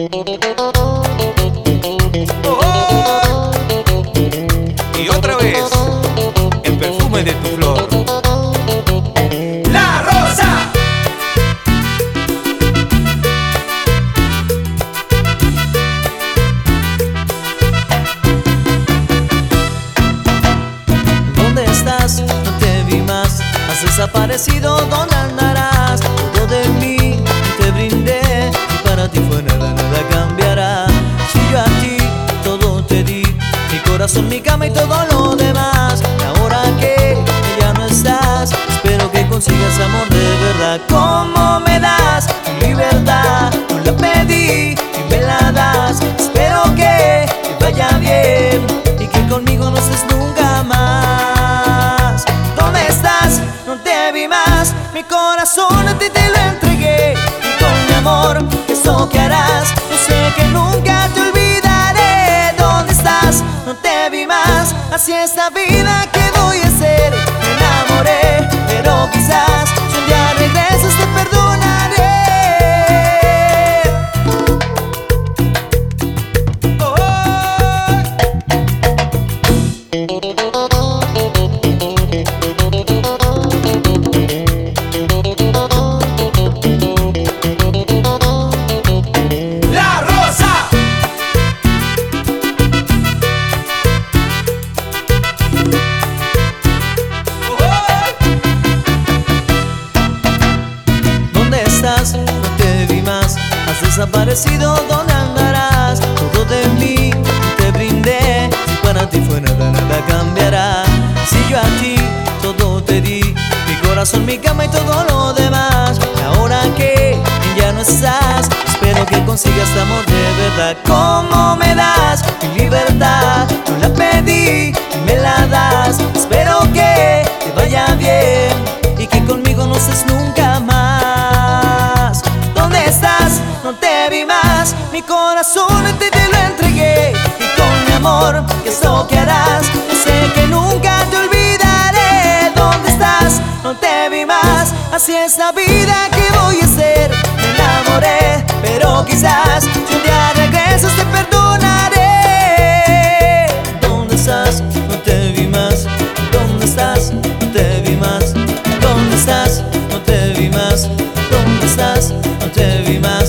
Oh. Y otra vez, el perfume de tu flor. La Rosa. ¿Dónde estás? No te vi más. Has desaparecido, ¿dónde corazón, mi cama y todo lo demás. Ahora que ya no estás, espero que consigas amor de verdad. ¿Cómo me das tu libertad? No la pedí y me la das. Espero que te vaya bien y que conmigo no estés nunca más. ¿Dónde estás? No te vi más. Mi corazón a ti te lo entregué y con mi amor, eso que harás. Yo sé que nunca Así es la vida que No te vi más. Has desaparecido, ¿dónde andarás? Todo de mí te brindé. Si para ti fue nada, nada cambiará. Si yo a ti todo te di, mi corazón, mi cama y todo lo demás. Y ahora que ya no estás, espero que consigas amor de verdad. ¿Cómo me das mi libertad? No la pedí y me la das. No te vi más. Mi corazón a ti te lo entregué y con mi amor, ¿qué es lo que harás? Sé que nunca te olvidaré. ¿Dónde estás? No te vi más. Así es la vida que voy a hacer. Me enamoré, pero quizás si un día regresas te perdonaré. ¿Dónde estás? No te vi más. ¿Dónde estás? No te vi más. ¿Dónde estás? No te vi más. ¿Dónde estás? No te vi más.